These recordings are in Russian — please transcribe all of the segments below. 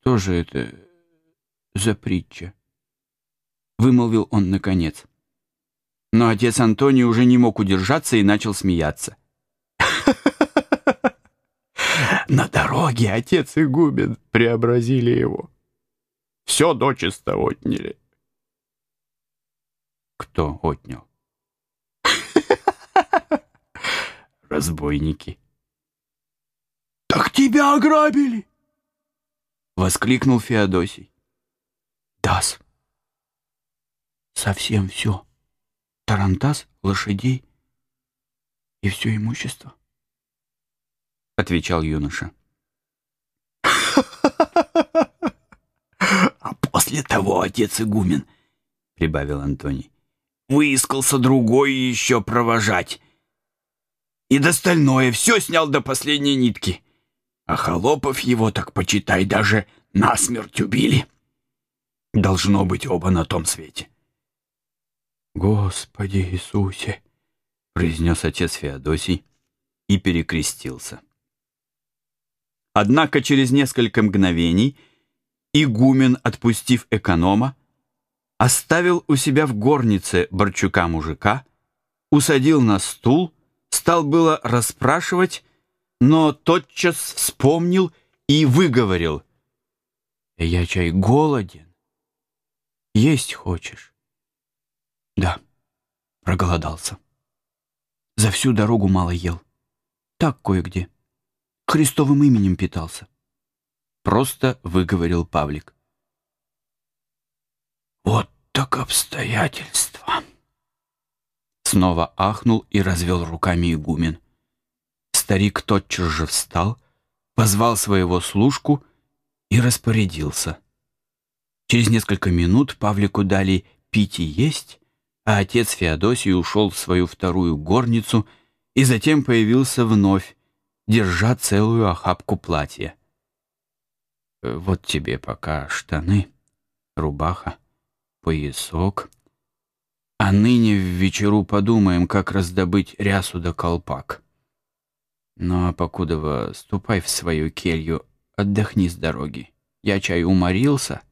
Что же это за притча? Вымолвил он наконец. Но отец Антоний уже не мог удержаться и начал смеяться. На дороге отец игумен преобразили его. Все дочисто отняли. Кто отнял? Разбойники. «Так тебя ограбили!» — воскликнул Феодосий. «Дас. Совсем все. Тарантас, лошадей и все имущество», — отвечал юноша. «А после того отец игумен», — прибавил Антоний, — «выискался другой еще провожать. И достальное все снял до последней нитки. А холопов его, так почитай, даже насмерть убили. Должно быть оба на том свете. «Господи Иисусе!» — произнес отец Феодосий и перекрестился. Однако через несколько мгновений игумен, отпустив эконома, оставил у себя в горнице Борчука-мужика, усадил на стул, стал было расспрашивать, но тотчас вспомнил и выговорил. «Я чай голоден. Есть хочешь?» «Да, проголодался. За всю дорогу мало ел. Так кое-где. Христовым именем питался». Просто выговорил Павлик. «Вот так обстоятельства!» Снова ахнул и развел руками игумен. Старик тотчас же встал, позвал своего служку и распорядился. Через несколько минут Павлику дали пить и есть, а отец Феодосий ушел в свою вторую горницу и затем появился вновь, держа целую охапку платья. «Вот тебе пока штаны, рубаха, поясок. А ныне в вечеру подумаем, как раздобыть рясу да колпак». Ну а покудова ступай в свою келью, отдохни с дороги. Я чай уморился.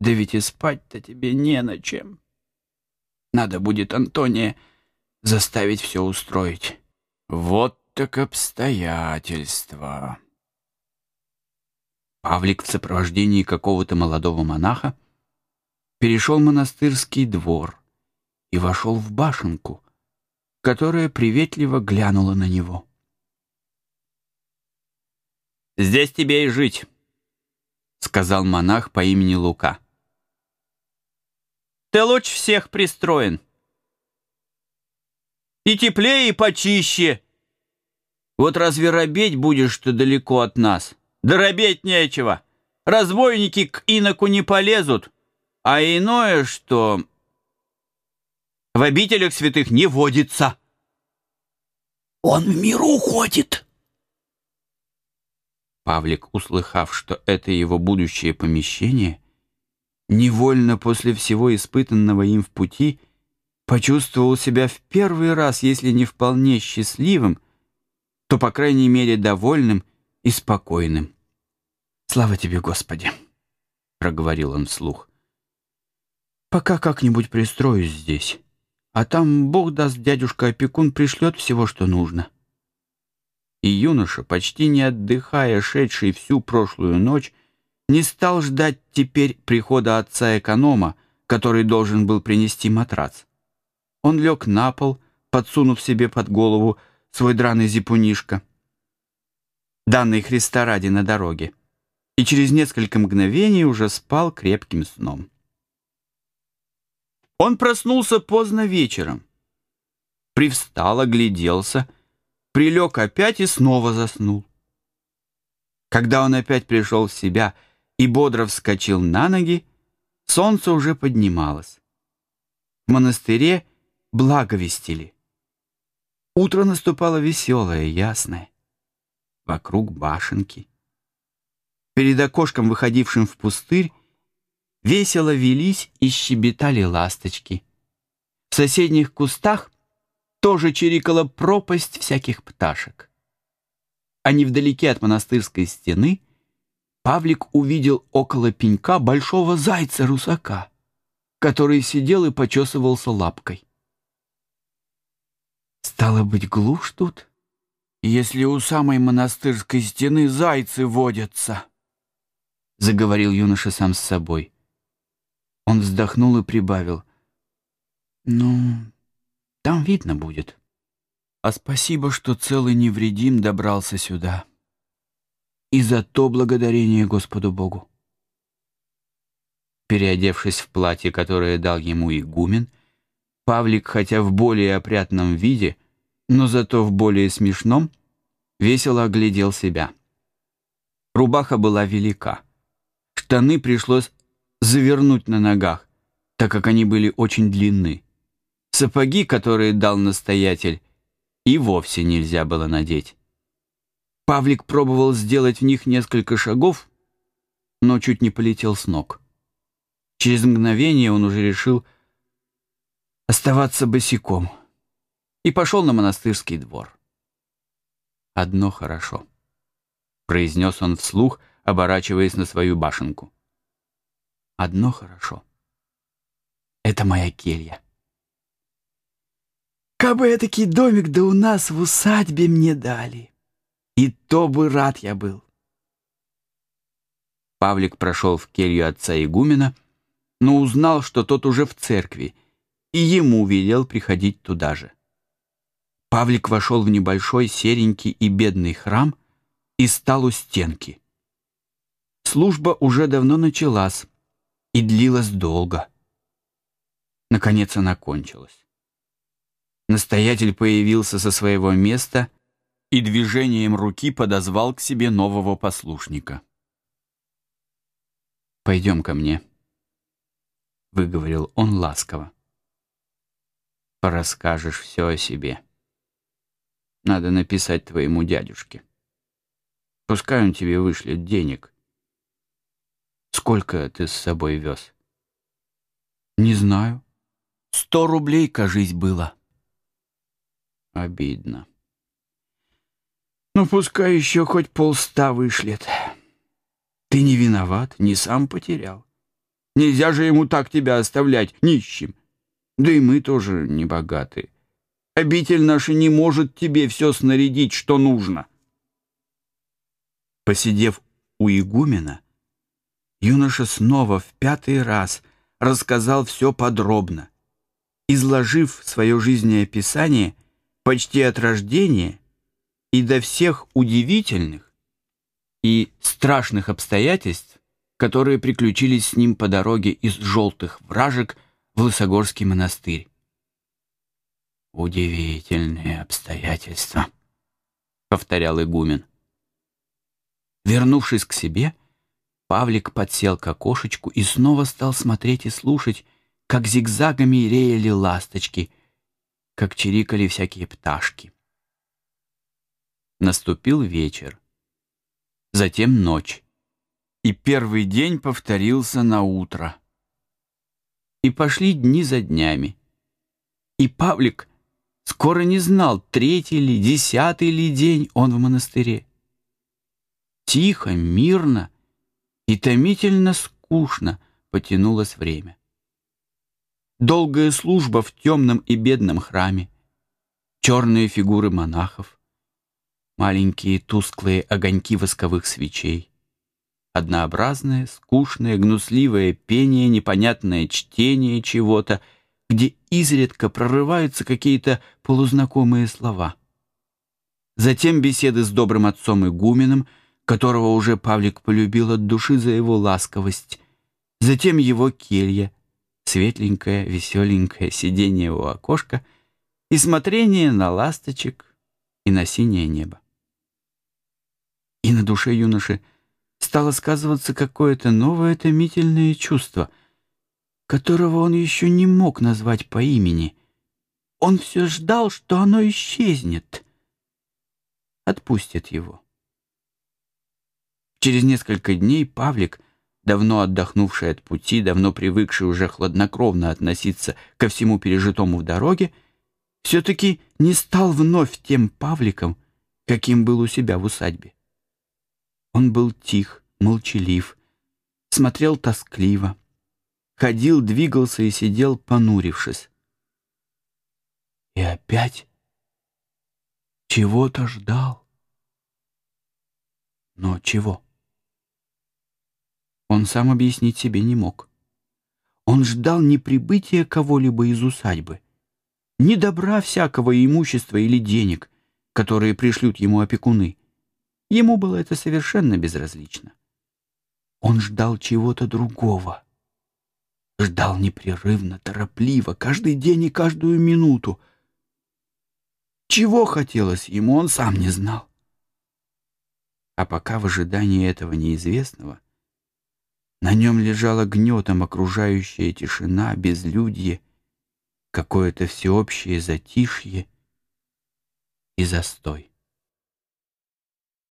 Да ведь и спать-то тебе не на чем. Надо будет Антония заставить все устроить. Вот так обстоятельства. Павлик в сопровождении какого-то молодого монаха перешел монастырский двор и вошел в башенку, которая приветливо глянула на него. «Здесь тебе и жить», — сказал монах по имени Лука. «Ты лучше всех пристроен. И теплее, и почище. Вот разве робеть будешь-то далеко от нас? Да робеть нечего. Разбойники к иноку не полезут, а иное, что в обителях святых не водится». «Он в миру ходит», Павлик, услыхав, что это его будущее помещение, невольно после всего испытанного им в пути, почувствовал себя в первый раз, если не вполне счастливым, то, по крайней мере, довольным и спокойным. «Слава тебе, Господи!» — проговорил он вслух. «Пока как-нибудь пристроюсь здесь, а там, Бог даст, дядюшка-опекун пришлет всего, что нужно» и юноша, почти не отдыхая, шедший всю прошлую ночь, не стал ждать теперь прихода отца-эконома, который должен был принести матрац. Он лег на пол, подсунув себе под голову свой драный зипунишко, данный Христа ради на дороге, и через несколько мгновений уже спал крепким сном. Он проснулся поздно вечером, привстал, огляделся — прилег опять и снова заснул. Когда он опять пришел в себя и бодро вскочил на ноги, солнце уже поднималось. В монастыре благовестили. Утро наступало веселое, ясное. Вокруг башенки. Перед окошком, выходившим в пустырь, весело велись и щебетали ласточки. В соседних кустах тоже чирикала пропасть всяких пташек. А невдалеке от монастырской стены Павлик увидел около пенька большого зайца-русака, который сидел и почесывался лапкой. Стало быть, глушь тут, если у самой монастырской стены зайцы водятся, — заговорил юноша сам с собой. Он вздохнул и прибавил. «Ну, там видно будет. А спасибо, что целый невредим добрался сюда» и за то благодарение Господу Богу. Переодевшись в платье, которое дал ему игумен, Павлик, хотя в более опрятном виде, но зато в более смешном, весело оглядел себя. Рубаха была велика. Штаны пришлось завернуть на ногах, так как они были очень длинны. Сапоги, которые дал настоятель, и вовсе нельзя было надеть. Павлик пробовал сделать в них несколько шагов, но чуть не полетел с ног. Через мгновение он уже решил оставаться босиком и пошел на монастырский двор. «Одно хорошо», — произнес он вслух, оборачиваясь на свою башенку. «Одно хорошо. Это моя келья». «Кабы этакий домик да у нас в усадьбе мне дали», и то бы рад я был. Павлик прошел в келью отца игумена, но узнал, что тот уже в церкви, и ему велел приходить туда же. Павлик вошел в небольшой серенький и бедный храм и стал у стенки. Служба уже давно началась и длилась долго. Наконец она кончилась. Настоятель появился со своего места — и движением руки подозвал к себе нового послушника. «Пойдем ко мне», — выговорил он ласково. «Порасскажешь все о себе. Надо написать твоему дядюшке. Пускай он тебе вышлет денег. Сколько ты с собой вез?» «Не знаю. Сто рублей, кажись, было». «Обидно». Ну, пускай еще хоть полста вышлет. Ты не виноват, не сам потерял. Нельзя же ему так тебя оставлять нищим. Да и мы тоже не богаты. Обитель наша не может тебе все снарядить, что нужно. Посидев у игумена, юноша снова в пятый раз рассказал все подробно, изложив свое жизнеописание почти от рождения и до всех удивительных и страшных обстоятельств, которые приключились с ним по дороге из желтых вражек в Лысогорский монастырь. «Удивительные обстоятельства», — повторял игумен. Вернувшись к себе, Павлик подсел к окошечку и снова стал смотреть и слушать, как зигзагами реяли ласточки, как чирикали всякие пташки. Наступил вечер. Затем ночь. И первый день повторился на утро. И пошли дни за днями. И Павлик скоро не знал, третий ли, десятый ли день он в монастыре. Тихо, мирно и томительно скучно потянулось время. Долгая служба в темном и бедном храме, черные фигуры монахов — маленькие тусклые огоньки восковых свечей. Однообразное, скучное, гнусливое пение, непонятное чтение чего-то, где изредка прорываются какие-то полузнакомые слова. Затем беседы с добрым отцом игуменом, которого уже Павлик полюбил от души за его ласковость. Затем его келья, светленькое, веселенькое сидение у окошка и смотрение на ласточек и на синее небо. И на душе юноши стало сказываться какое-то новое томительное чувство, которого он еще не мог назвать по имени. Он все ждал, что оно исчезнет, отпустит его. Через несколько дней Павлик, давно отдохнувший от пути, давно привыкший уже хладнокровно относиться ко всему пережитому в дороге, все-таки не стал вновь тем Павликом, каким был у себя в усадьбе. Он был тих, молчалив, смотрел тоскливо, ходил, двигался и сидел, понурившись. И опять чего-то ждал. Но чего? Он сам объяснить себе не мог. Он ждал не прибытия кого-либо из усадьбы, ни добра всякого имущества или денег, которые пришлют ему опекуны. Ему было это совершенно безразлично. Он ждал чего-то другого. Ждал непрерывно, торопливо, каждый день и каждую минуту. Чего хотелось ему, он сам не знал. А пока в ожидании этого неизвестного на нем лежала гнетом окружающая тишина, безлюдье, какое-то всеобщее затишье и застой.